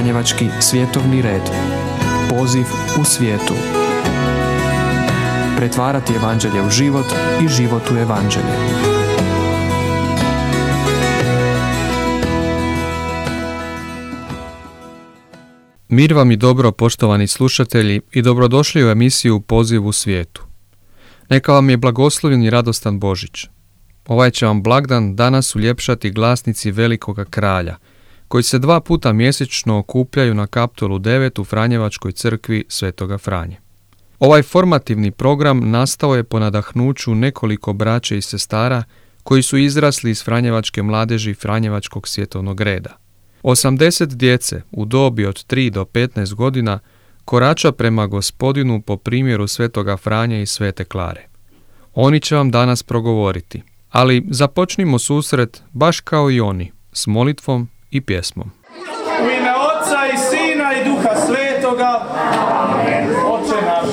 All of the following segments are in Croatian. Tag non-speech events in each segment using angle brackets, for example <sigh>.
Franjevački svjetovni red. Poziv u svijetu. Pretvarati evanđelje u život i život u evanđelje. Mir vam i dobro, poštovani slušatelji, i dobrodošli u emisiju Poziv u svijetu. Neka vam je blagoslovljen i radostan Božić. Ovaj će vam blagdan danas uljepšati glasnici velikoga kralja, koji se dva puta mjesečno okupljaju na kaptolu 9 u Franjevačkoj crkvi Svetoga Franje. Ovaj formativni program nastao je po nadahnuću nekoliko braće i sestara koji su izrasli iz Franjevačke mladeži Franjevačkog svjetovnog reda. 80 djece u dobi od 3 do 15 godina korača prema gospodinu po primjeru Svetoga Franja i Svete Klare. Oni će vam danas progovoriti, ali započnimo susret baš kao i oni, s molitvom i pjesmom. U ime Otca i Sina i Duha Svetoga. Amen. Oče naš.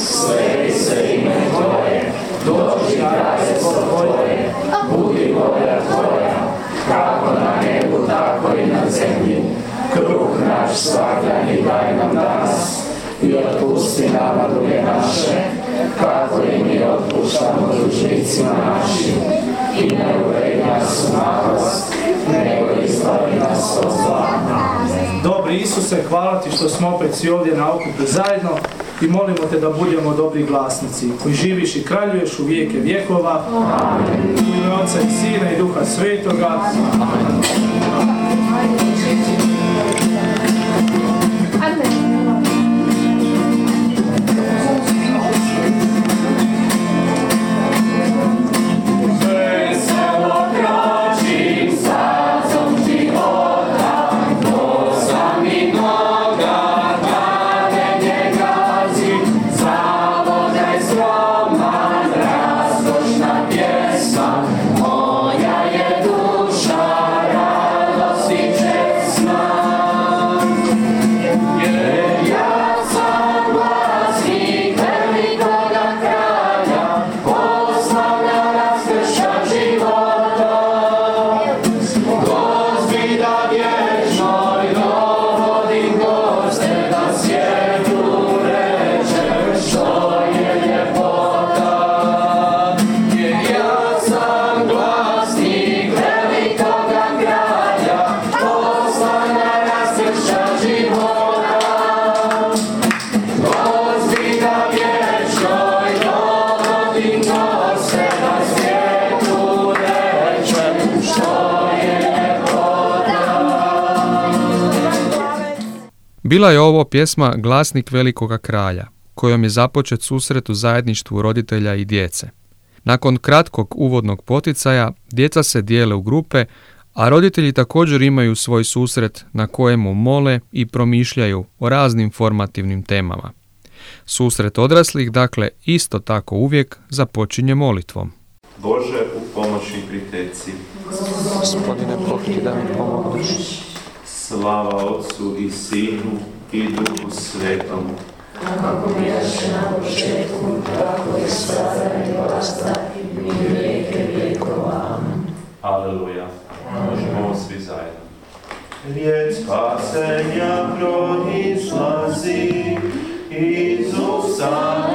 Svevi se ime Tvoje, dođi kraljestvo Tvoje, budi volja Tvoja, kako na nebu, tako i na zemlji. Kruh naš svakdani daj nam danas i otpusti nama druge naše, kako i mi otpuštamo dužnicima našim. I ne uvej nas u napast, nego izbavi nas od zla. Dobri Isuse, hvala Ti što smo opet svi ovdje na okupu zajedno i molimo Te da budemo dobri glasnici koji živiš i kraljuješ u vijeke vjekova. Amen. U Otca i Sina i Duha Svetoga. Amen. Bila je ovo pjesma Glasnik velikoga kralja, kojom je započet susret u zajedništvu roditelja i djece. Nakon kratkog uvodnog poticaja, djeca se dijele u grupe, a roditelji također imaju svoj susret na kojemu mole i promišljaju o raznim formativnim temama. Susret odraslih, dakle, isto tako uvijek započinje molitvom. Bože, u pomoći i priteci. Gospodine, pokri da mi pomogneš. Slava Otcu i Sinu i Duhu Svetom. Kako bijaše na početku, tako i sada i vasta i vijeke vjekova. Amen. Aleluja. Možemo svi zajedno. Riječ spasenja proizlazi iz usta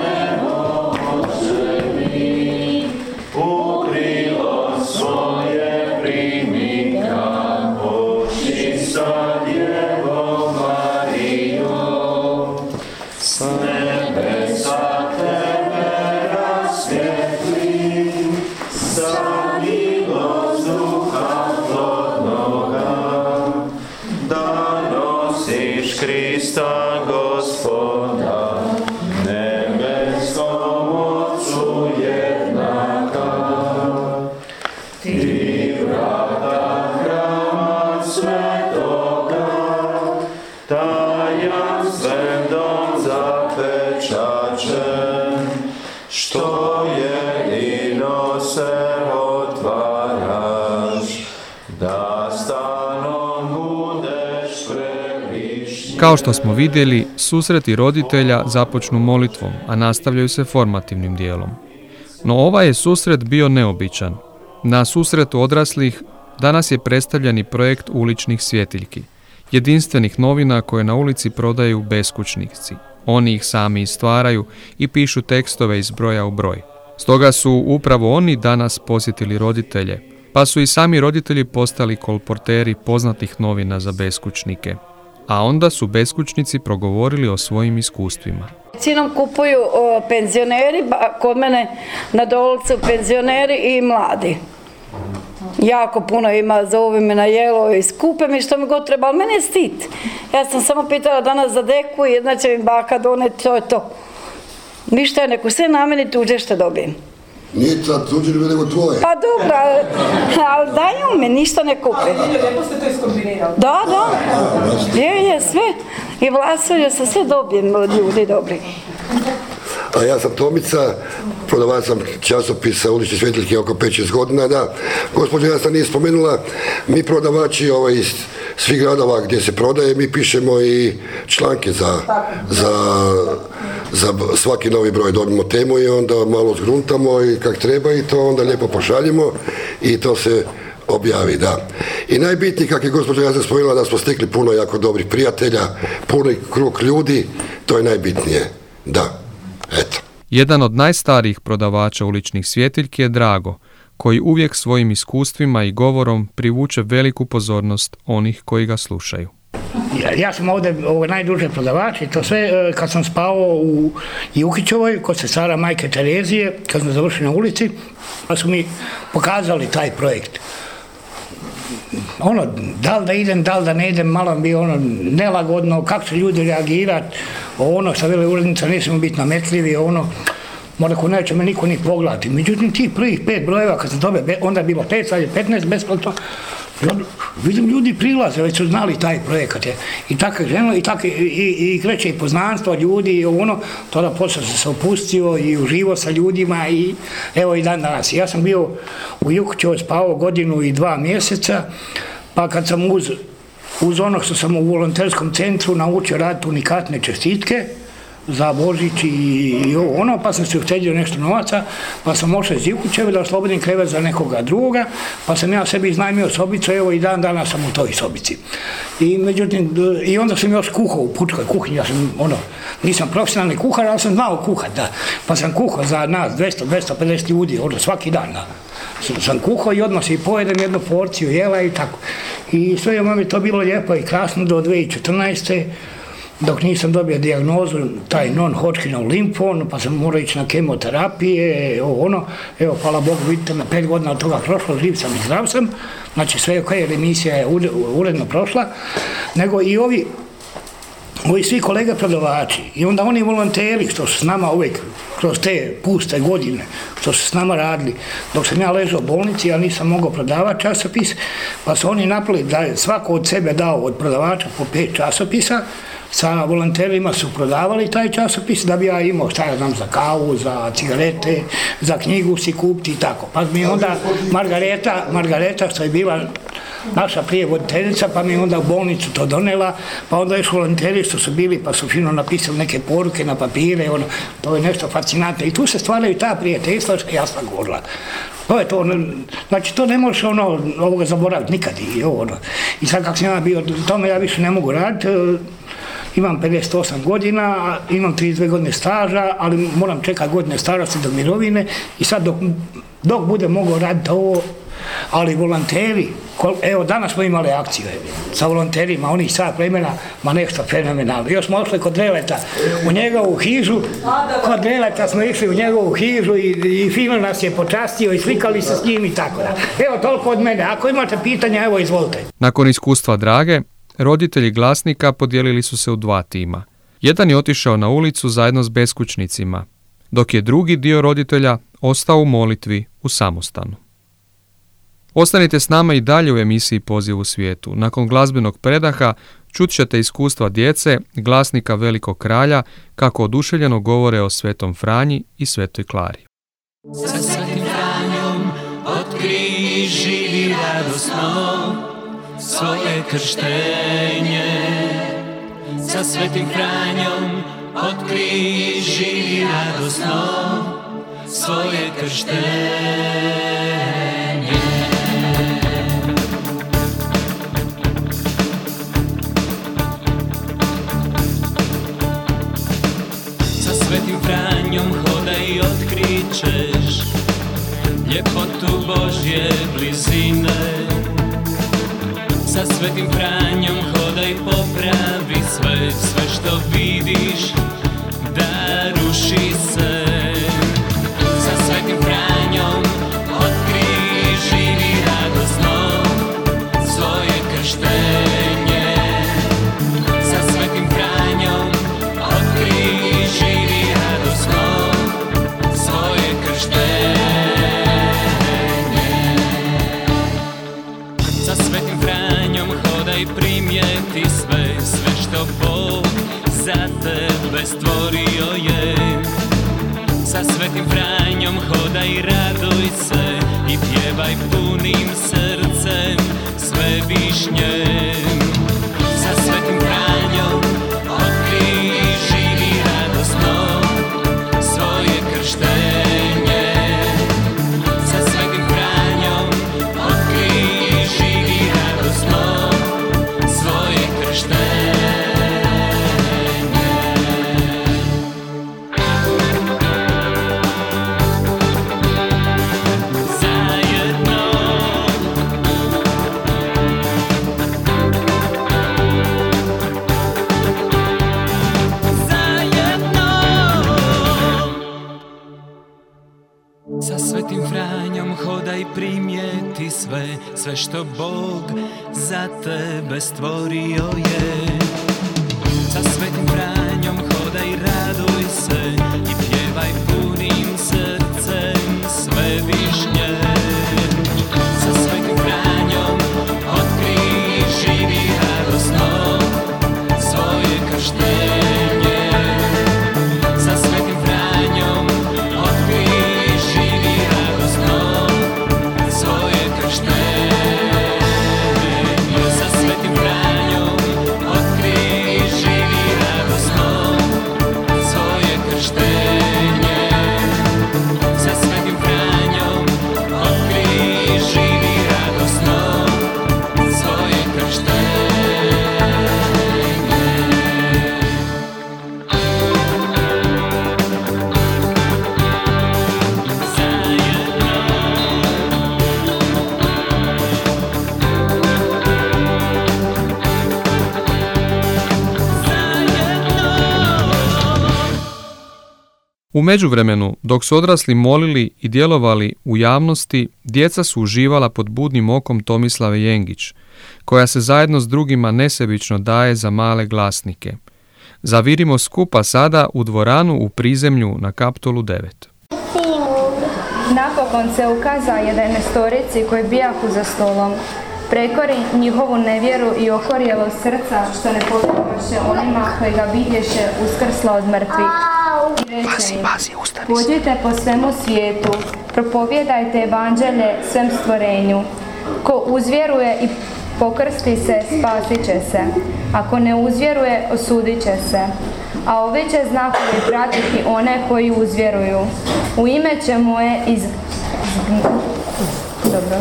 Kao što smo vidjeli, susreti roditelja započnu molitvom, a nastavljaju se formativnim dijelom. No ovaj je susret bio neobičan. Na susretu odraslih danas je predstavljeni projekt uličnih svjetiljki, jedinstvenih novina koje na ulici prodaju beskućnici. Oni ih sami stvaraju i pišu tekstove iz broja u broj. Stoga su upravo oni danas posjetili roditelje, pa su i sami roditelji postali kolporteri poznatih novina za beskućnike. A onda su beskućnici progovorili o svojim iskustvima. Cinom kupuju penzioneri, kod mene na dolcu penzioneri i mladi. Jako puno ima, zovu me na jelo i skupe mi što mi god treba, ali mene je stit. Ja sam samo pitala danas za deku i jedna će mi baka doneti, to je to. Ništa je neko, sve na meni tuđe što dobijem. Nije sad tuđe nego tvoje. Pa dobro, ali daju mi, ništa ne kupe. lijepo ste to iskombinirali. Da, da. Je, je, sve. I vlasulju se sve dobijem od ljudi dobri. A ja sam Tomica, prodavac sam časopisa ulične svjetiljke oko 5-6 godina, da. Gospođa, ja sam nije spomenula, mi prodavači ovaj, iz svih gradova gdje se prodaje, mi pišemo i članke za, za, za svaki novi broj. Dobimo temu i onda malo zgruntamo i kak treba i to onda lijepo pošaljemo i to se objavi, da. I najbitnije, kako je gospođa ja spomenula, da smo stekli puno jako dobrih prijatelja, puni krug ljudi, to je najbitnije, da. Eto. Jedan od najstarijih prodavača uličnih svjetiljki je Drago, koji uvijek svojim iskustvima i govorom privuče veliku pozornost onih koji ga slušaju. Ja, sam ovdje ovo najduže prodavač i to sve e, kad sam spao u Jukićovoj kod sestara majke Terezije, kad smo završili na ulici, pa su mi pokazali taj projekt ono, da li da idem, da li da ne idem, malo bi ono nelagodno, kako će ljudi reagirati, ono što vele urednica, smijemo biti nametljivi, ono, Mora ko neće me niko ni pogledati. Međutim, tih prvih pet brojeva, kad sam dobio, onda je bilo pet, sad je 15 besplatno, vidim ljudi prilaze, već su znali taj projekat je. I tako je i tako i, i kreće i poznanstvo ljudi i ono, tada poslije sam se opustio i uživo sa ljudima i evo i dan danas. Ja sam bio u Jukućevoj spavao godinu i dva mjeseca, pa kad sam uz, uz ono što sam u volonterskom centru naučio raditi unikatne čestitke, za Božić i, ono, pa sam se uštedio nešto novaca, pa sam ošao iz Ivkućeve da oslobodim krevet za nekoga drugoga, pa sam ja sebi iznajmio sobicu, evo i dan danas sam u toj sobici. I međutim, i onda sam još kuhao u pučkoj kuhinji, ja sam ono, nisam profesionalni kuhar, ali sam znao kuhat, da. Pa sam kuhao za nas 200-250 ljudi, ono, svaki dan, da. Sam kuhao i odmah se i pojedem jednu porciju jela i tako. I sve je to bilo lijepo i krasno do 2014 dok nisam dobio dijagnozu, taj non-Hodgkinov limfon, pa sam morao ići na kemoterapije, ovo ono, evo, hvala Bogu, vidite me, pet godina od toga prošlo, živ sam i zdrav sam, znači sve ok, remisija je uredno prošla, nego i ovi ovi svi kolege prodavači i onda oni volonteri što su s nama uvijek kroz te puste godine što su s nama radili. Dok sam ja ležao u bolnici ja nisam mogao prodavati časopis pa su oni napali da je svako od sebe dao od prodavača po pet časopisa sa volonterima su prodavali taj časopis da bi ja imao šta ja znam za kavu, za cigarete, za knjigu si kupiti i tako. Pa mi onda Margareta, Margareta što je bila naša prije voditeljica, pa mi onda u bolnicu to donela, pa onda još volonteri što su bili, pa su fino napisali neke poruke na papire, ono, to je nešto fascinantno. I tu se stvaraju ta prijateljstva što ja sam govorila. To je to, znači to ne možeš ono, ovoga zaboraviti nikad i ono. I sad kako sam ja bio, tome ja više ne mogu raditi, imam 58 godina, imam 32 godine staža, ali moram čekati godine starosti do mirovine i sad dok, dok budem mogao raditi ovo, ali volonteri, evo danas smo imali akciju sa volonterima, onih sat vremena, ma nešto fenomenalno. Još smo ošli kod Dreleta u njegovu hižu, kod Dreleta smo išli u njegovu hižu i, i fino nas je počastio i slikali se s njim i tako da. Evo toliko od mene, ako imate pitanja, evo izvolite. Nakon iskustva Drage, roditelji glasnika podijelili su se u dva tima. Jedan je otišao na ulicu zajedno s beskućnicima, dok je drugi dio roditelja ostao u molitvi u samostanu. Ostanite s nama i dalje u emisiji Poziv u svijetu. Nakon glazbenog predaha čut ćete iskustva djece, glasnika Velikog kralja, kako oduševljeno govore o Svetom Franji i Svetoj Klari. Sa Svetim Franjom otkriži radosno svoje krštenje. Sa svetim hranjom od križi radosno Svoje krštenje. Sa svetim hranjom hodaj i otkričeš Ljepotu Božje blizine. Sa svetim pranjom hodaj popravi sve Sve što vidiš. Da ruši za tebe stvorio je. Sa svetim Franjom hodaj raduj se I pjevaj punim srcem sve višnje sve, što Bog za tebe stvorio je. U međuvremenu, dok su odrasli molili i djelovali u javnosti, djeca su uživala pod budnim okom Tomislave Jengić, koja se zajedno s drugima nesebično daje za male glasnike. Zavirimo skupa sada u dvoranu u prizemlju na Kaptolu 9. Napokon se ukaza jedanaestorici koji bijahu za stolom. Prekori njihovu nevjeru i okorjelo srca što ne povjeroše onima koji ga vidješe uskrsla od mrtvih. Reče im, Pođite po svemu svijetu, propovjedajte evanđelje svem stvorenju. Ko uzvjeruje i pokrsti se, spasit će se. Ako ne uzvjeruje, osudit će se. A ovi će znakovi pratiti one koji uzvjeruju. U ime će moje iz... Dobro.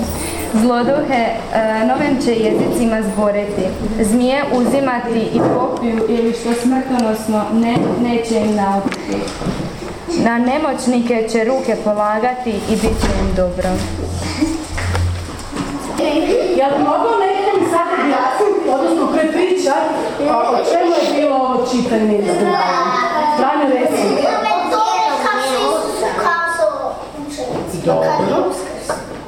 Zloduhe e, novim će jezicima zboriti, zmije uzimati i popiju ili što smrtonosno ne, neće im naotiti. Na nemoćnike će ruke polagati i bit će im dobro. Jel mogu neko mi sad objasniti, odnosno prepričati o, čemu je bilo ovo čitanje iz? Franja reci. Dobro.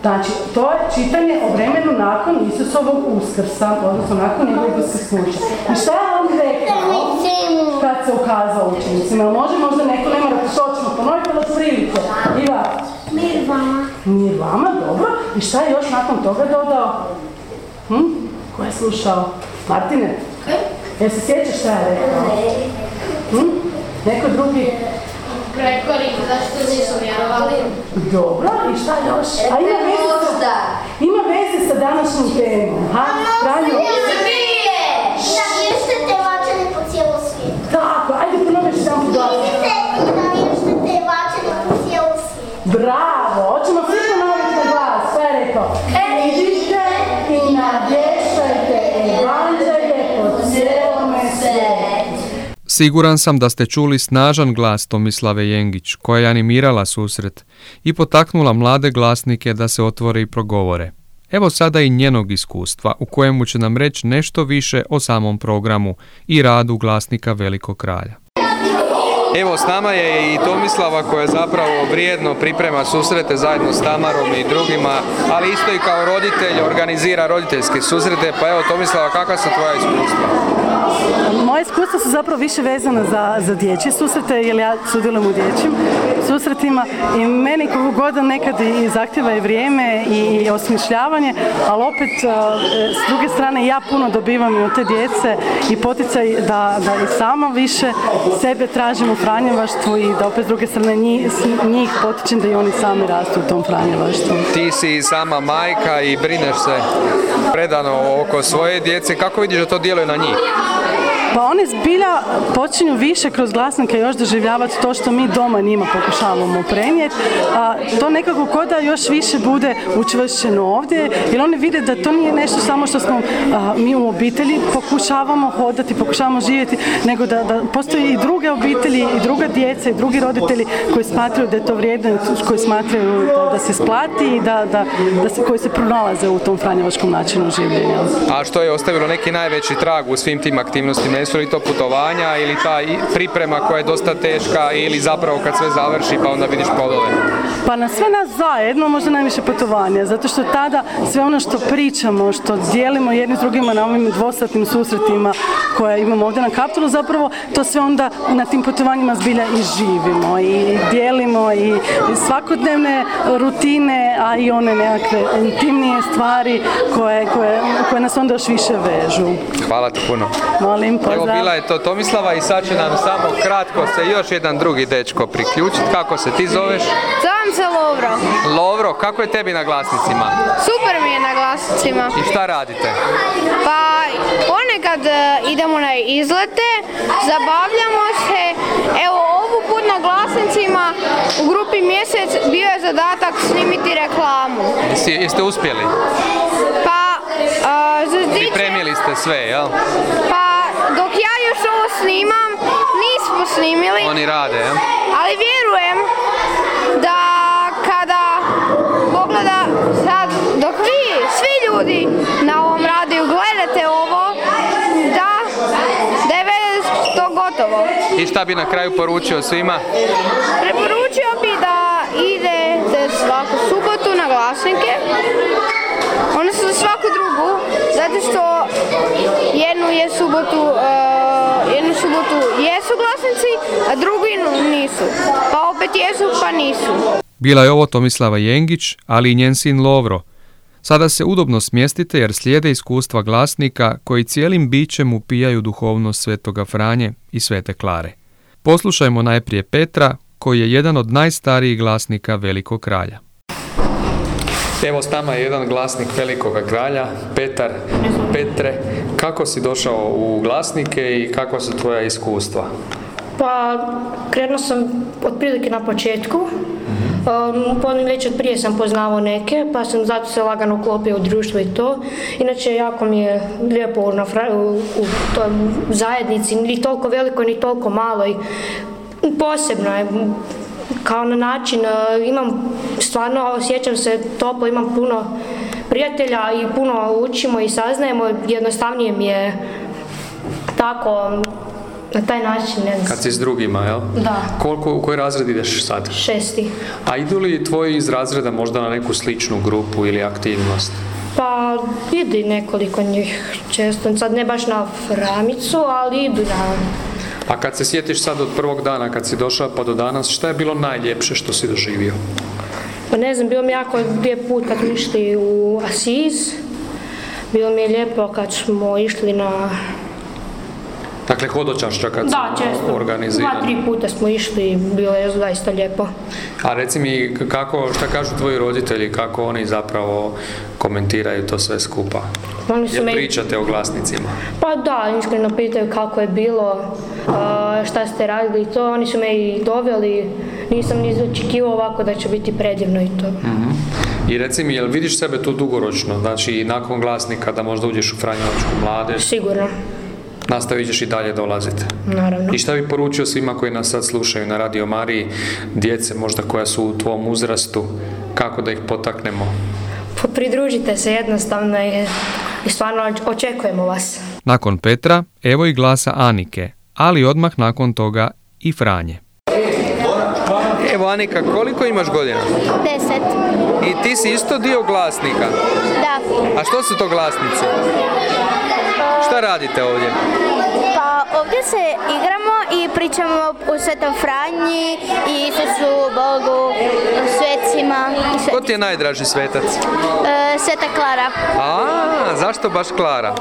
Znači, to je čitanje o vremenu nakon Isusovog uskrsa, odnosno nakon njegovog uskrsnuća. I šta je on rekao kad se ukazao učenicima? Može možda neko, ne morate točno ponoviti, ali otprilike. Iva? Mir vama. Mir vama, dobro. I šta je još nakon toga dodao? Hm? Ko je slušao? Martine? Jel se sjećaš šta je rekao? Hm? Neko drugi? Prekori, zašto nisu vjerovali? Dobro, i šta još? A ima veze sa, ima veze sa današnjim temom. Ha? Franjo? Srbije! Navještete vačane po cijelom svijetu. Tako, ajde ponoviš jedan put glas. Idite i navještete vačane po cijelom svijetu. Bravo, hoćemo svi ponoviti na glas. Šta je rekao? Idite i navještajte evanđelje po cijelome svijetu. Siguran sam da ste čuli snažan glas Tomislave Jengić, koja je animirala susret i potaknula mlade glasnike da se otvore i progovore. Evo sada i njenog iskustva, u kojemu će nam reći nešto više o samom programu i radu glasnika Velikog kralja. Evo s nama je i Tomislava koja zapravo vrijedno priprema susrete zajedno s Tamarom i drugima, ali isto i kao roditelj organizira roditeljske susrete. Pa evo Tomislava, kakva su tvoja iskustva? Moje iskustva su zapravo više vezana za, za dječje susrete, jer ja sudjelujem u dječjim susretima i meni koliko god nekad i zahtjeva i vrijeme i osmišljavanje, ali opet s druge strane ja puno dobivam i od te djece i poticaj da, da i sama više sebe tražim u franjevaštvu i da opet s druge strane njih, njih potičem da i oni sami rastu u tom franjevaštvu. Ti si sama majka i brineš se predano oko svoje djece. Kako vidiš da to djeluje na njih? Pa oni zbilja počinju više kroz glasnike još doživljavati to što mi doma njima pokušavamo prenijeti, a to nekako koda još više bude učvršćeno ovdje, jer oni vide da to nije nešto samo što smo mi u obitelji pokušavamo hodati, pokušavamo živjeti, nego da, da postoji i druge obitelji, i druga djeca, i drugi roditelji koji smatraju da je to vrijedno, koji smatraju da, da se splati i da, da, da se, koji se pronalaze u tom franjevačkom načinu življenja. A što je ostavilo neki najveći trag u svim tim aktivnostima? Jesu li to putovanja ili ta priprema koja je dosta teška ili zapravo kad sve završi pa onda vidiš plodove? Pa na sve nas zajedno možda najviše putovanja, zato što tada sve ono što pričamo, što dijelimo jedni s drugima na ovim dvosatnim susretima koje imamo ovdje na Kaptolu, zapravo to sve onda na tim putovanjima zbilja i živimo i dijelimo i svakodnevne rutine, a i one nekakve intimnije stvari koje, koje, koje nas onda još više vežu. Hvala ti puno. Molim, Evo bila je to Tomislava i sad će nam samo kratko se još jedan drugi dečko priključiti. Kako se ti zoveš? Zovem se Lovro. Lovro, kako je tebi na glasnicima? Super mi je na glasnicima. I šta radite? Pa ponekad e, idemo na izlete, zabavljamo se. Evo ovu put na glasnicima u grupi mjesec bio je zadatak snimiti reklamu. Jeste, jeste uspjeli? Pa, za Pripremili ste sve, jel? Pa, ja još ovo snimam, nismo snimili. Oni rade, jel? Ali vjerujem da kada pogleda sad, dok vi, svi ljudi na ovom radiju gledate ovo, da, da je već to gotovo. I šta bi na kraju poručio svima? Preporučio bi da idete svaku subotu na glasnike, one su za svaku drugu, zato što jednu je subotu, uh, jednu subotu jesu glasnici, a drugi nisu. Pa opet jesu, pa nisu. Bila je ovo Tomislava Jengić, ali i njen sin Lovro. Sada se udobno smjestite jer slijede iskustva glasnika koji cijelim bićem upijaju duhovnost svetoga Franje i svete Klare. Poslušajmo najprije Petra, koji je jedan od najstarijih glasnika Velikog kralja. Evo s nama je jedan glasnik Velikoga kralja, Petar. Petre, kako si došao u glasnike i kako su tvoja iskustva? Pa, krenuo sam otprilike na početku. Um, već od prije sam poznavao neke, pa sam zato se lagano uklopio u društvo i to. Inače, jako mi je lijepo na u, u toj zajednici, ni toliko veliko, ni toliko malo i posebno je kao na način, imam stvarno, osjećam se toplo, imam puno prijatelja i puno učimo i saznajemo, jednostavnije mi je tako na taj način, ne znam. Kad si s drugima, jel? Da. Koliko, u koji razred ideš sad? Šesti. A idu li tvoji iz razreda možda na neku sličnu grupu ili aktivnost? Pa idu nekoliko njih često, sad ne baš na framicu, ali idu na... A kad se sjetiš sad od prvog dana, kad si došao pa do danas, šta je bilo najljepše što si doživio? Pa ne znam, bilo mi jako lijep put kad smo išli u Asiz, bilo mi je lijepo kad smo išli na Dakle, hodočašća kad da, često. Dva, tri puta smo išli, bilo je zaista lijepo. A reci mi, kako, šta kažu tvoji roditelji, kako oni zapravo komentiraju to sve skupa? Oni su Jel me... pričate o glasnicima? Pa da, iskreno pitaju kako je bilo, šta ste radili i to. Oni su me i doveli, nisam ni očekivao ovako da će biti predivno i to. Mhm. I reci mi, jel vidiš sebe tu dugoročno, znači nakon glasnika da možda uđeš u Franjevačku mladež? Sigurno. Nastavit ćeš i dalje dolaziti. Naravno. I šta bi poručio svima koji nas sad slušaju na Radio Mariji, djece možda koja su u tvom uzrastu, kako da ih potaknemo? Pa pridružite se jednostavno i, i stvarno očekujemo vas. Nakon Petra, evo i glasa Anike, ali odmah nakon toga i Franje. Evo Anika, koliko imaš godina? Deset. I ti si isto dio glasnika? Da. A što su to glasnici? Šta radite ovdje? Pa ovdje se igramo i pričamo o Svetom Franji i Isusu, Bogu, o svecima. i Ko ti je najdraži svetac? E, Sveta Klara. A, zašto baš Klara?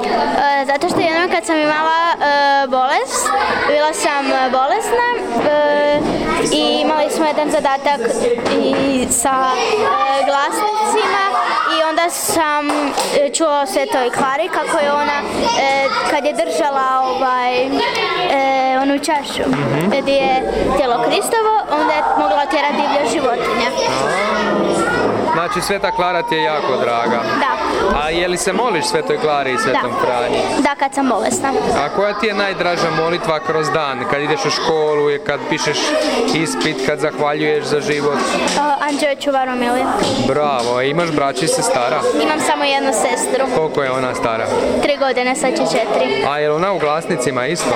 E, zato što jednom kad sam imala e, bolest, bila sam bolesna e, i imali smo jedan zadatak i sa e, glasnicima onda sam e, čula o Svetoj Klari kako je ona e, kad je držala ovaj e, onu čašu gdje je tijelo Kristovo, onda je mogla tjerati divlje životinje. Znači Sveta Klara ti je jako draga. Da, A je li se moliš Svetoj Klari i Svetom Da. Franji? da kad sam bolesna. A koja ti je najdraža molitva kroz dan? Kad ideš u školu, kad pišeš ispit, kad zahvaljuješ za život? Uh, Anđeo čuvar umili. Bravo, imaš braći i sestara? Imam samo jednu sestru. Koliko je ona stara? Tri godine, sad će četiri. A je ona u glasnicima isto?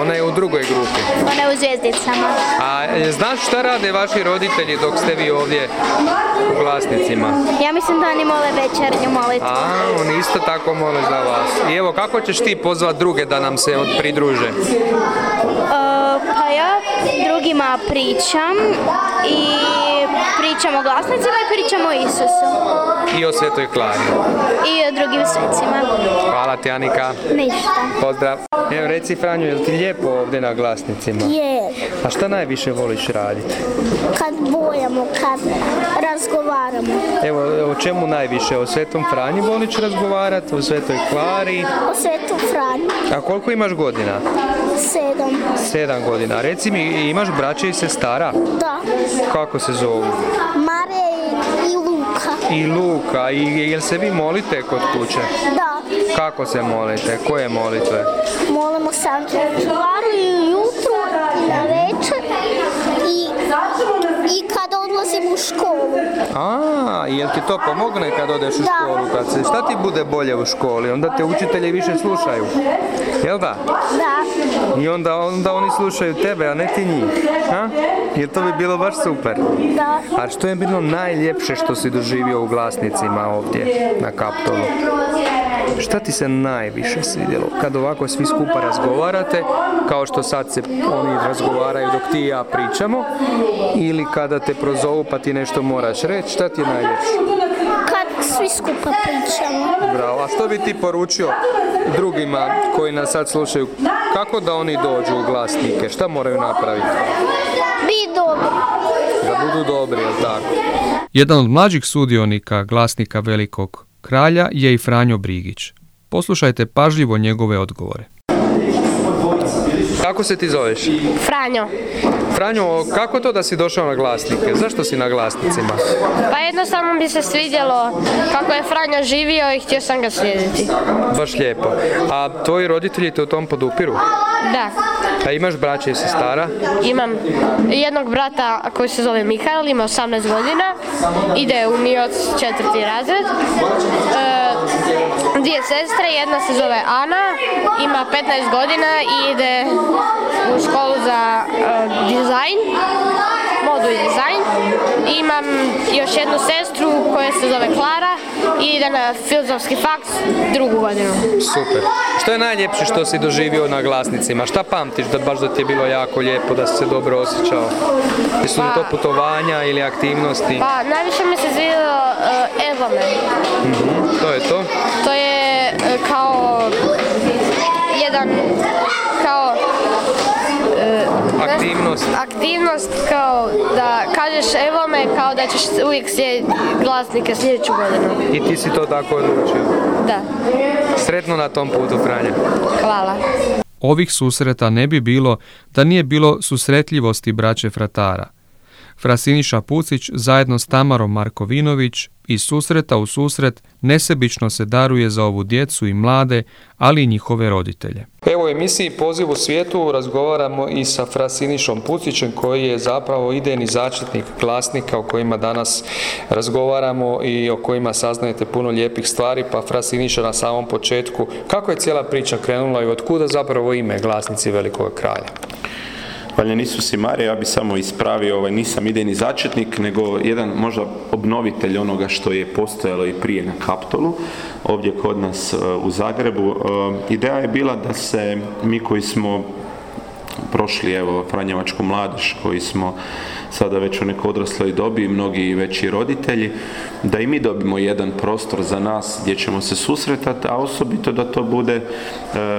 Ona je u drugoj grupi. Ona je u zvijezdicama. A e, znaš šta rade vaši roditelji dok ste vi ovdje u glasnicima? Ja mislim da oni mole večernju molitvu. A, oni isto tako mole za vas. I evo, kako ćeš ti pozvat druge da nam se pridruže? Uh, pa ja drugima pričam i pričam o glasnicima i pričam o Isusu. I o Svetoj Klari. I o drugim svecima. Hvala ti, Anika. Ništa. Pozdrav. Evo, reci Franju, je ti lijepo ovdje na glasnicima? Je, A šta najviše voliš raditi? kad bojamo, kad razgovaramo. Evo, o čemu najviše? O Svetom Franji voliš razgovarati? O Svetoj Klari? O svetu Franju, A koliko imaš godina? Sedam. Sedam godina. Reci mi, imaš braće i sestara? Da, Kako se zovu? Mare i Luka. I Luka. I jel se vi molite kod kuće? Da, Kako se molite? Koje molitve? molimo Santu Klaru i jutro, i na večer i, i kad odlazim u školu. A, jel ti to pomogne kad odeš u Da. školu? Kad se, šta ti bude bolje u školi? Onda te učitelji više slušaju. Jel da? Da, I onda, onda oni slušaju tebe, a ne ti njih. A? Jer to bi bilo baš super. da. A što je bilo najljepše što si doživio u glasnicima ovdje na Kaptolu? Šta ti se najviše svidjelo? Kad ovako svi skupa razgovarate, kao što sad se oni razgovaraju dok ti i ja pričamo, ili kada te prozovu pa ti nešto moraš reći, šta ti je najljepše? Kad svi skupa pričamo. Bravo, a što bi ti poručio drugima koji nas sad slušaju, kako da oni dođu u glasnike, šta moraju napraviti? Bi dobro. Da budu dobri, jel tako? Jedan od mlađih sudionika glasnika Velikog kralja je i Franjo Brigić. Poslušajte pažljivo njegove odgovore. Kako se ti zoveš? Franjo. Franjo, kako to da si došao na glasnike? Zašto si na glasnicima? Pa jednostavno mi se svidjelo kako je Franjo živio i htio sam ga slijediti. Baš lijepo. A tvoji roditelji te u tom podupiru? Da, A imaš braće i sestara? imam jednog brata koji se zove Mihael, ima 18 godina, ide u NIOC četvrti razred. E, dvije sestre, jedna se zove Ana, ima 15 godina i ide u školu za e, dizajn, modu i dizajn. Imam još jednu sestru koja se zove Klara i ide na filozofski faks drugu godinu. Super. Što je najljepše što si doživio na glasnicima? Šta pamtiš da baš da ti je bilo jako lijepo, da si se dobro osjećao? Jesu li to Pa- putovanja ili aktivnosti? Pa najviše mi se svidjelo uh, Evome. Mhm, To je to? To je e, kao jedan kao e, Aktivnost. aktivnost kao da kažeš evo me kao da ćeš uvijek slijediti glasnike sljedeću godinu. I ti si to tako odlučio. Da, Sretno na tom putu, Franja. hvala. Ovih susreta ne bi bilo da nije bilo susretljivosti braće fratara. Fra Siniša Pucić zajedno s Tamarom Markovinović Iz susreta u susret nesebično se daruje za ovu djecu i mlade, ali i njihove roditelje. Evo u emisiji Poziv u svijetu razgovaramo i sa Frasinišom Pucićem koji je zapravo idejni začetnik glasnika o kojima danas razgovaramo i o kojima saznajete puno lijepih stvari, pa Frasiniša na samom početku. Kako je cijela priča krenula i od kuda zapravo ime glasnici Velikog kralja? Valjani Isus i Marija, ja bi samo ispravio, ovaj, nisam idejni začetnik, nego jedan možda obnovitelj onoga što je postojalo i prije na Kaptolu, ovdje kod nas e, u Zagrebu. E, ideja je bila da se mi koji smo prošli evo Franjevačku mladež koji smo sada već u nekoj odrasloj dobi i mnogi veći roditelji, da i mi dobimo jedan prostor za nas gdje ćemo se susretati, a osobito da to bude e,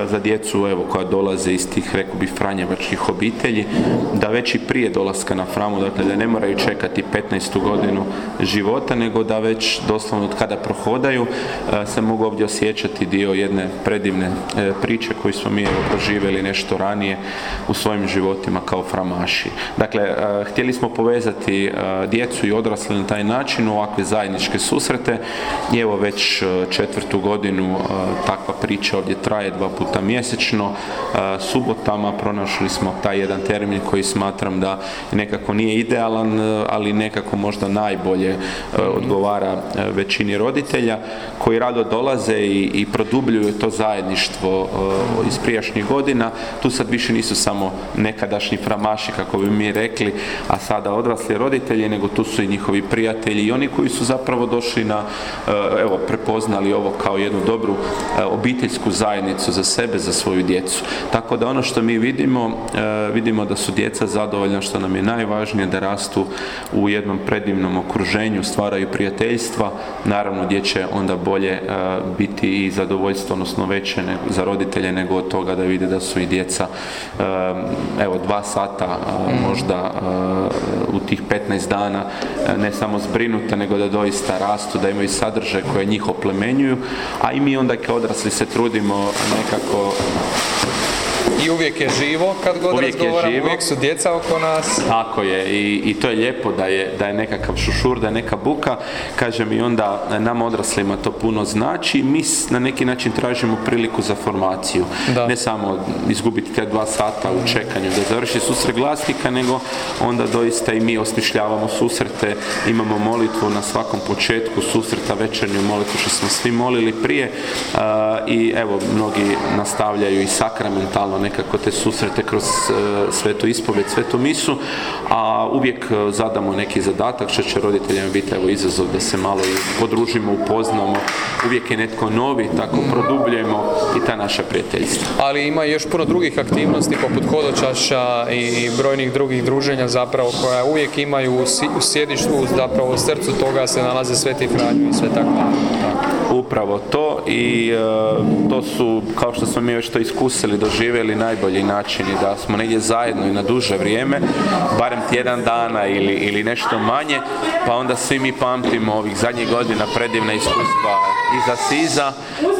za djecu evo, koja dolaze iz tih, rekao bi, franjevačkih obitelji, da već i prije dolaska na Framu, dakle da ne moraju čekati 15. godinu života, nego da već doslovno od kada prohodaju e, se mogu ovdje osjećati dio jedne predivne e, priče koju smo mi evo, proživjeli nešto ranije u svojim životima kao framaši. Dakle, htjeli smo povezati e, djecu i odrasle na taj način u ovakve zajedničke susrete i evo već e, četvrtu godinu takva priča ovdje traje dva puta mjesečno. Subotama pronašli smo taj jedan termin koji smatram da nekako nije idealan, ali nekako možda najbolje odgovara većini roditelja koji rado dolaze i produbljuju to zajedništvo iz prijašnjih godina. Tu sad više nisu samo nekadašnji framaši, kako bi mi rekli, a sada odrasli roditelji, nego tu su i njihovi prijatelji i oni koji su zapravo došli na, e, evo, prepoznali ovo kao jednu dobru e, obiteljsku zajednicu za sebe, za svoju djecu. Tako da ono što mi vidimo, e, vidimo da su djeca zadovoljna, što nam je najvažnije, da rastu u jednom predivnom okruženju, stvaraju prijateljstva, naravno gdje će onda bolje biti i zadovoljstvo, odnosno veće za roditelje nego od toga da vide da su i djeca evo dva sata možda u tih 15 dana e, ne samo zbrinute, nego da doista rastu, da imaju sadržaj koje njih oplemenjuju, a i mi onda kao odrasli se trudimo nekako i uvijek je živo kad god uvijek razgovaramo, je živo. uvijek su djeca oko nas. Tako je I, i to je lijepo da je, da je nekakav šušur, da je neka buka. Kažem i onda nama odraslima to puno znači. Mi na neki način tražimo priliku za formaciju. Ne samo izgubiti te dva sata u čekanju da završi susret glasnika, nego onda doista i mi osmišljavamo susrete, imamo molitvu na svakom početku susreta, večernju molitvu što smo svi molili prije i evo, mnogi nastavljaju i sakramentalno nekako te susrete kroz e, svetu ispoved, svetu misu, a uvijek e, zadamo neki zadatak što će roditeljima biti evo izazov da se malo i podružimo, upoznamo, uvijek je netko novi, tako produbljujemo i ta naša prijateljstva. Ali ima još puno drugih aktivnosti poput hodočaša i brojnih drugih druženja zapravo koja uvijek imaju u sjedištu, zapravo u srcu toga se nalaze Sveti Franju i sve tako. Upravo to i e, to su, kao što smo mi već to iskusili, doživjeli najbolji način i da smo negdje zajedno i na duže vrijeme, barem tjedan dana ili, ili nešto manje, pa onda svi mi pamtimo ovih zadnjih godina predivna iskustva iza Siza,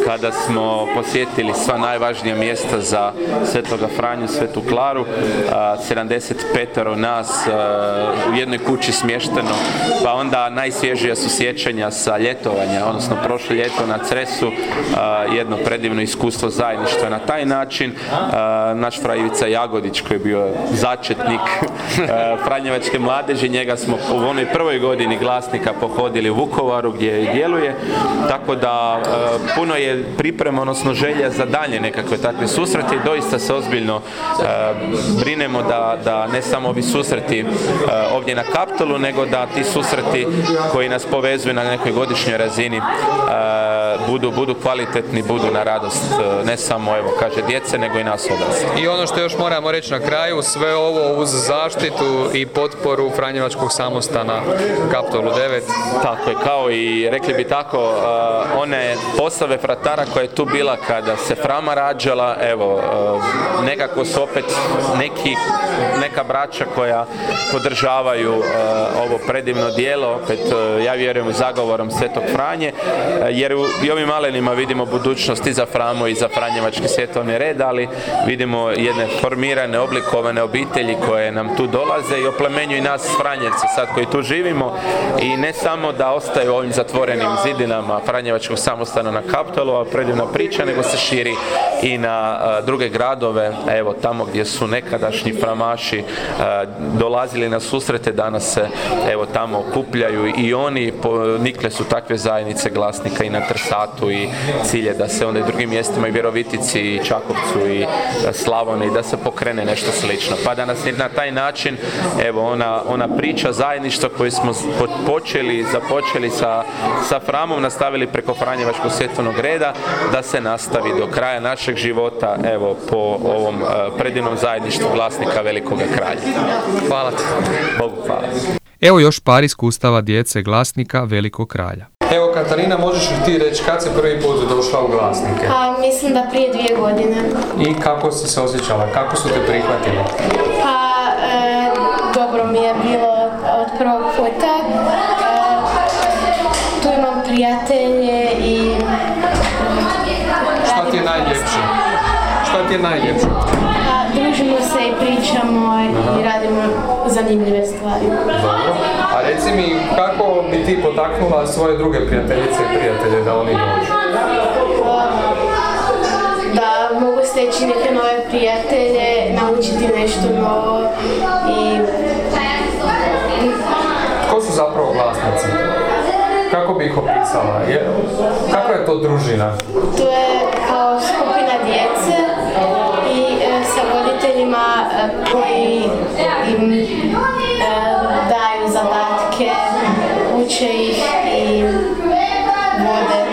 kada smo posjetili sva najvažnija mjesta za Svetoga Franju, Svetu Klaru, 75 nas u jednoj kući smješteno, pa onda najsvježija su sjećanja sa ljetovanja, odnosno prošle ljeto na Cresu, jedno predivno iskustvo zajedništva. Na taj način, naš Frajivica Jagodić koji je bio začetnik <laughs> Franjevačke mladeži, njega smo u onoj prvoj godini glasnika pohodili u Vukovaru gdje djeluje, tako da puno je priprema, odnosno želja za dalje nekakve takve susrete i doista se ozbiljno brinemo da, da ne samo ovi susreti ovdje na Kaptolu, nego da ti susreti koji nas povezuju na nekoj godišnjoj razini budu, budu kvalitetni, budu na radost ne samo, evo, kaže djece, nego i nas i ono što još moramo reći na kraju, sve ovo uz zaštitu i potporu Franjevačkog samostana Kaptolu 9. Tako je, kao i rekli bi tako, uh, one postave fratara koja je tu bila kada se Frama rađala, evo, uh, nekako su opet neki, neka braća koja podržavaju uh, ovo predivno dijelo, opet ja vjerujem u zagovorom Svetog Franje, jer i ovim malenima vidimo budućnost i za Framu i za Franjevački svjetovni red, ali vidimo jedne formirane, oblikovane obitelji koje nam tu dolaze i oplemenjuju i nas Franjevci sad koji tu živimo. I ne samo da ostaju ovim zatvorenim zidinama Franjevačkog samostana na Kaptolu, a predivna priča, nego se širi i na druge gradove, evo tamo gdje su nekadašnji framaši dolazili na susrete, danas se evo tamo okupljaju i oni, nikle su takve zajednice glasnika i na I cilje da se onda i drugim mjestima i Vjerovitici i Čakovcu i Slavoni da se pokrene nešto slično. Pa da nas na taj način, evo ona, ona priča zajedništva koju smo počeli, započeli sa, sa Framom, nastavili preko Franjevačkog svjetovnog reda, da se nastavi do kraja našeg života, evo po ovom uh, predivnom zajedništvu glasnika Velikoga kralja. Hvala ti. Bogu hvala. Evo još par iskustava djece glasnika Velikog kralja. Evo Katarina, možeš li ti reći kad si prvi put došla u glasnike? Pa mislim da prije dvije godine. I kako si se osjećala? Kako su te prihvatili? Pa e, dobro mi je bilo od prvog puta. E, tu imam prijatelje i... Šta ti je najljepše? Šta ti je najljepše? Pa družimo se i pričamo Aha. i radimo zanimljive stvari. Dobro. A reci mi, kako bi ti potaknula svoje druge prijateljice i prijatelje da oni dođu? Da mogu steći neke nove prijatelje, naučiti nešto novo i... Tko su zapravo glasnici? Kako bi ih opisala? Je, kakva je to družina? To je kao skupina djece i e, sa voditeljima e, koji daju zadatke, uče ih i vode.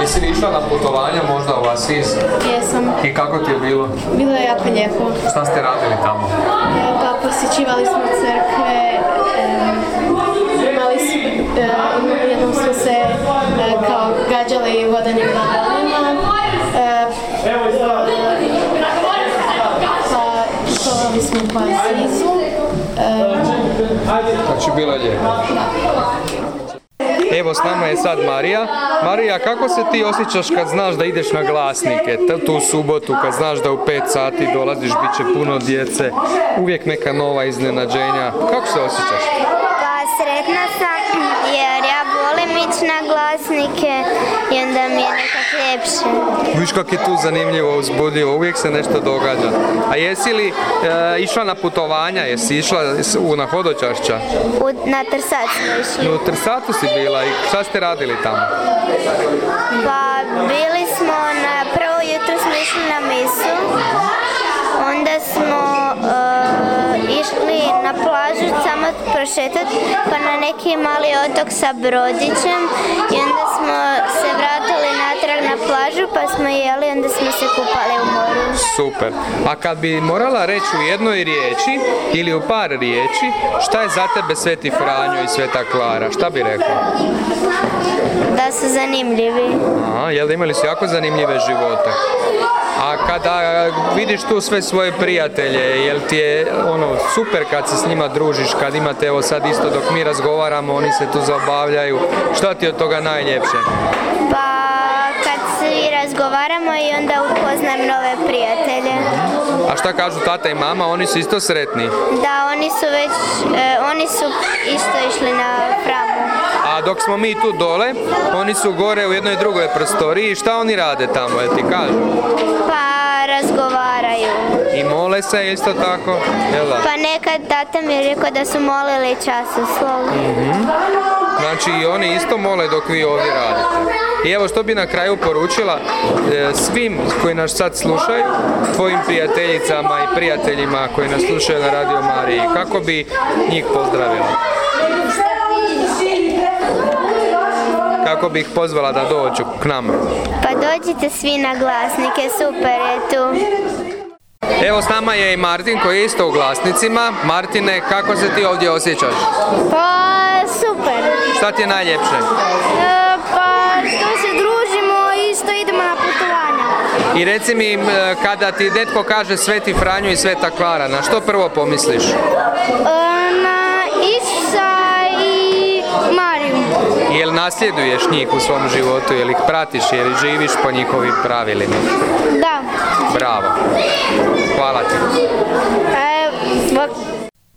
Jesi li išla na putovanja možda u Asiz? Jesam. I kako ti je bilo? Bilo je jako lijepo. Šta ste radili tamo? Pa posjećivali smo crkve, imali smo, jednom smo se kao gađali vodenim balonima. Pa školovali smo po Asizu. Znači bilo je lijepo. Evo s nama je sad Marija. Marija, kako se ti osjećaš kad znaš da ideš na glasnike, tu subotu, kad znaš da u 5 sati dolaziš, bit će puno djece, uvijek neka nova iznenađenja. Kako se osjećaš? Pa sretna sam jer na glasnike i onda mi je nekak ljepše. Viš kak je tu zanimljivo, uzbudljivo, uvijek se nešto događa. A jesi li e, išla na putovanja, jesi išla u, na hodočašća? U, na Trsat smo išli. U Trsatu si bila i šta ste radili tamo? Pa bili smo na, prvo jutro smo išli na misu, onda smo na plažu samo prošetati pa na neki mali otok sa brodićem i onda smo se vratili natrag na plažu pa smo jeli onda smo se kupali u moru. Super. A kad bi morala reći u jednoj riječi ili u par riječi šta je za tebe Sveti Franjo i Sveta Klara, šta bi rekla? Da su zanimljivi. Aha, jel da imali su jako zanimljive živote? A kada vidiš tu sve svoje prijatelje, jel ti je ono super kad se s njima družiš, kad imate evo sad isto dok mi razgovaramo, oni se tu zabavljaju. Šta ti od toga najljepše? Pa kad svi razgovaramo i onda upoznam nove prijatelje. A šta kažu tata i mama, oni su isto sretni? Da, oni su već, e, oni su isto išli na Framu. A dok smo mi tu dole, oni su gore u jednoj drugoj prostoriji. Šta oni rade tamo, jel ti kažu? Pa razgovaraju. I mole se isto tako, jel da? Pa nekad tata mi je rekao da su molili časoslov. Mm-hmm. Znači i oni isto mole dok vi ovdje radite. I evo što bi na kraju poručila e, svim koji nas sad slušaju, tvojim prijateljicama i prijateljima koji nas slušaju na Radio Mariji, kako bi njih pozdravila? Kako bi ih pozvala da dođu k nama? Pa dođite svi na glasnike, super je tu. Evo s nama je i Martin koji je isto u glasnicima. Martine, kako se ti ovdje osjećaš? Pa super. Šta ti je najljepše? E, pa što se družimo i isto idemo na putovanja. I reci mi, kada ti netko kaže Sveti Franjo i Sveta Klara, na što prvo pomisliš? E, na Isusa i Mariju. Jel nasljeduješ njih u svom životu, jel ih pratiš, jer živiš po njihovim pravilima? Da. Bravo. Hvala ti. E,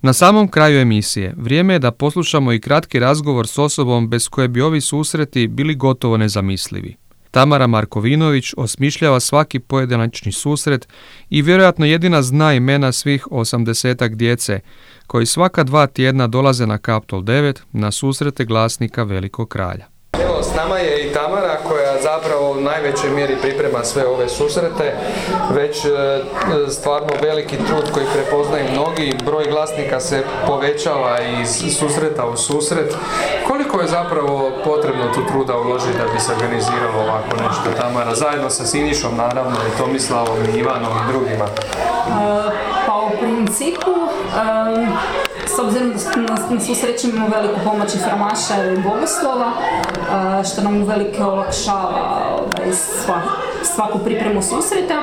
Na samom kraju emisije vrijeme je da poslušamo i kratki razgovor s osobom bez koje bi ovi susreti bili gotovo nezamislivi. Tamara Markovinović osmišljava svaki pojedinačni susret i vjerojatno jedina zna imena svih osamdesetak djece koji svaka dva tjedna dolaze na Kaptol 9 na susrete glasnika Velikog kralja. Evo, s nama je i Tamara koja zapravo u najvećoj mjeri priprema sve ove susrete. Već e, stvarno veliki trud koji prepoznaju mnogi, broj glasnika se povećava iz susreta u susret. Koliko je zapravo potrebno tu truda uložiti da bi se organiziralo ovako nešto, Tamara, zajedno sa Sinišom naravno i Tomislavom i Ivanom i drugima? E, principu, s obzirom da na susreću imamo veliku pomoć i framaša i bogoslova, što nam uvelike olakšava ovaj, svaku pripremu susreta.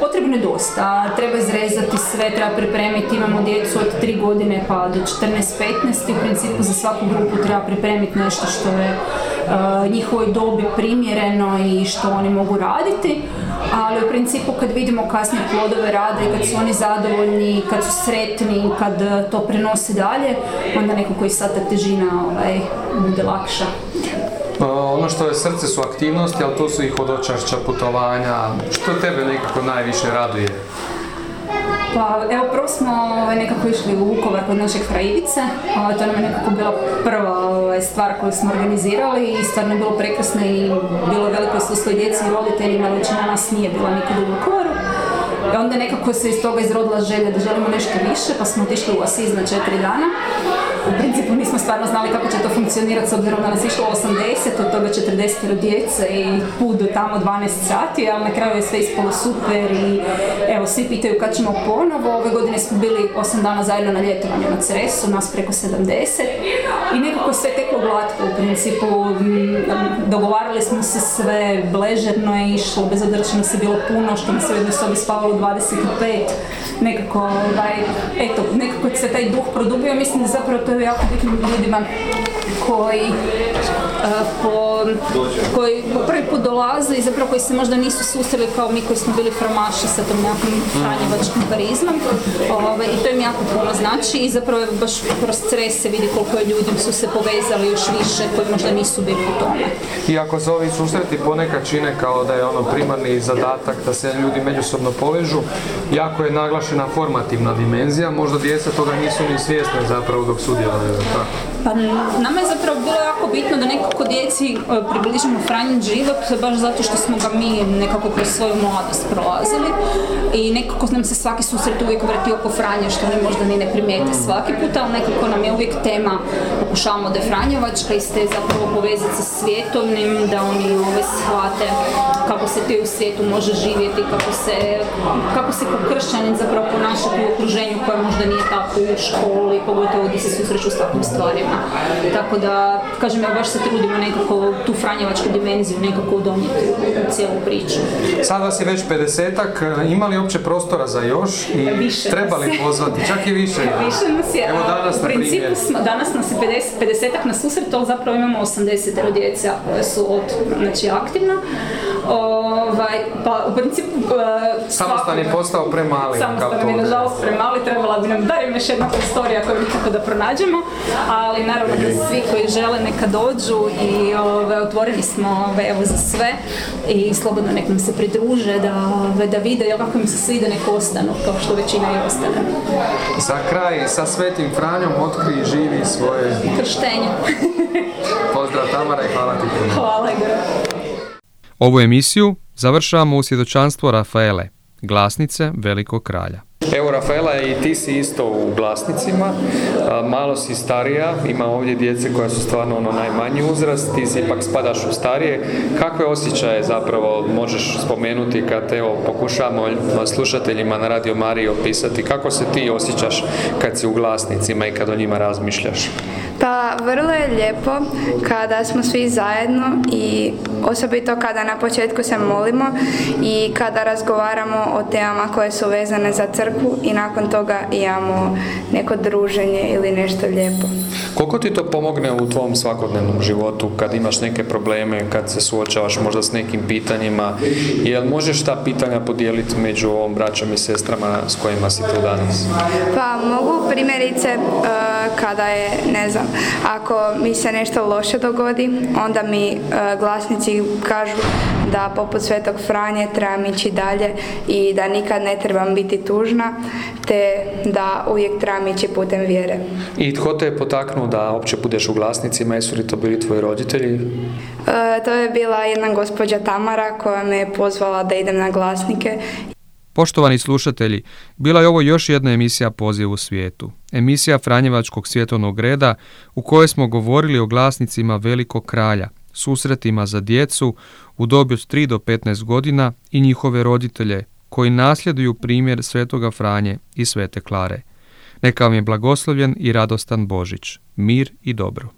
Potrebno je dosta, treba izrezati sve, treba pripremiti, imamo djecu od 3 godine pa do 14-15 u principu za svaku grupu treba pripremiti nešto što je njihovoj dobi primjereno i što oni mogu raditi ali u principu kad vidimo kasnije plodove rada i kad su oni zadovoljni, kad su sretni, kad to prenose dalje, onda nekako i sad ta težina ovaj, bude lakša. Ono što je srce su aktivnosti, ali tu su i hodočašća, putovanja. Što tebe nekako najviše raduje? Pa evo prvo smo ovaj, nekako išli u Vukovar kod našeg Fraidice, ovaj, to nam je nekako bila prva ovaj, stvar koju smo organizirali i stvarno je bilo prekrasno i bilo veliko sustvo i djeci i roditeljima, većina nas nije bila nikad u Vukovaru. I onda nekako se iz toga izrodila želja da želimo nešto više, pa smo otišli u Asiz na četiri dana u principu nismo stvarno znali kako će to funkcionirati s obzirom da nas išlo 80, od toga 40 djece i put do tamo 12 sati, ali na kraju je sve ispalo super i evo, svi pitaju kad ćemo ponovo. Ove godine smo bili 8 dana zajedno na ljetovanju na Cresu, nas preko 70 i nekako sve teklo glatko u principu. Dogovarali smo se sve, bležerno je išlo, bez je bilo puno, što nas je u jednoj sobi spavalo 25, nekako, ovaj, eto, nekako se taj duh produbio, mislim da zapravo to je jako bitno ljudima koji po, koji po prvi put dolaze i zapravo koji se možda nisu susreli kao mi koji smo bili framaši sa tom nekom franjevačkom karizmom ovaj, i to im jako puno znači i zapravo baš kroz stres se vidi koliko je ljudi su se povezali još više koji možda nisu bili u tome. I ako se ovi susreti ponekad čine kao da je ono primarni zadatak da se ljudi međusobno povežu, jako je naglašena formativna dimenzija, možda djeca toga nisu ni svjesne zapravo dok sudjeluju. Pa nama je zapravo bilo jako bitno da nekako djeci e, približimo Franjin život, baš zato što smo ga mi nekako kroz svoju mladost prolazili i nekako nam se svaki susret uvijek vrti oko Franje, što oni možda ni ne primijete svaki put, ali nekako nam je uvijek tema, pokušavamo da je Franjevačka i ste zapravo povezati sa svjetovnim, da oni ove shvate kako se ti u svijetu može živjeti, kako se, kako se kao kršćanin zapravo ponašati u okruženju koje možda nije tako u školi, pogotovo gdje se susreću s takvim stvarima. Tako da, kažem, ja baš se trudimo nekako tu franjevačku dimenziju nekako udomiti u cijelu priču. Sad vas je već 50-ak, ima li uopće prostora za još i više treba li pozvati, čak i više? više nas je, Evo danas, u principu smo, danas nas je 50, 50-ak na susret, ali zapravo imamo 80 djece koje su od, znači, aktivno. Ovaj, pa u principu... Uh, Samostan je postao premali. Samostan je nažalost premali, trebala bi nam barem još jedna prostorija koju kako da pronađemo, ali naravno da svi koji žele neka dođu i ove, ovaj, otvoreni smo ove, evo za sve i slobodno nek nam se pridruže da, ove, ovaj, da vide jel kako im se svide nek ostanu kao što većina i ostane. Za kraj sa Svetim Franjom otkri i živi svoje krštenje. Pozdrav Tamara i hvala ti puno. Hvala Igor. Ovu emisiju završavamo u svjedočanstvo Rafaele, glasnice Velikog kralja. Evo Rafaela i ti si isto u glasnicima, malo si starija, ima ovdje djece koja su stvarno ono najmanji uzrast, ti si ipak spadaš u starije. Kakve osjećaje zapravo možeš spomenuti kad evo pokušamo slušateljima na Radio Mariji opisati kako se ti osjećaš kad si u glasnicima i kad o njima razmišljaš? Pa vrlo je lijepo kada smo svi zajedno i osobito kada na početku se molimo i kada razgovaramo o temama koje su vezane za crkvu i nakon toga imamo neko druženje ili nešto lijepo. Koliko ti to pomogne u tvom svakodnevnom životu kad imaš neke probleme, kad se suočavaš možda s nekim pitanjima? Jel možeš ta pitanja podijeliti među ovom braćom i sestrama s kojima si tu danas? Pa mogu primjerice e, kada je, ne znam, ako mi se nešto loše dogodi, onda mi e, glasnici kažu da poput Svetog Franje trebam ići dalje i da nikad ne trebam biti tužna, te da uvijek trebam ići putem vjere. I tko te je potaknuo da uopće budeš u glasnicima? Jesu li to bili tvoji roditelji? E, to je bila jedna gospođa Tamara koja me je pozvala da idem na glasnike Poštovani slušatelji, bila je ovo još jedna emisija Poziv u svijetu. Emisija Franjevačkog svjetovnog reda u kojoj smo govorili o glasnicima Velikog kralja, susretima za djecu u dobi od 3 do 15 godina i njihove roditelje koji nasljeduju primjer Svetoga Franje i Svete Klare. Neka vam je blagoslovljen i radostan Božić, mir i dobro.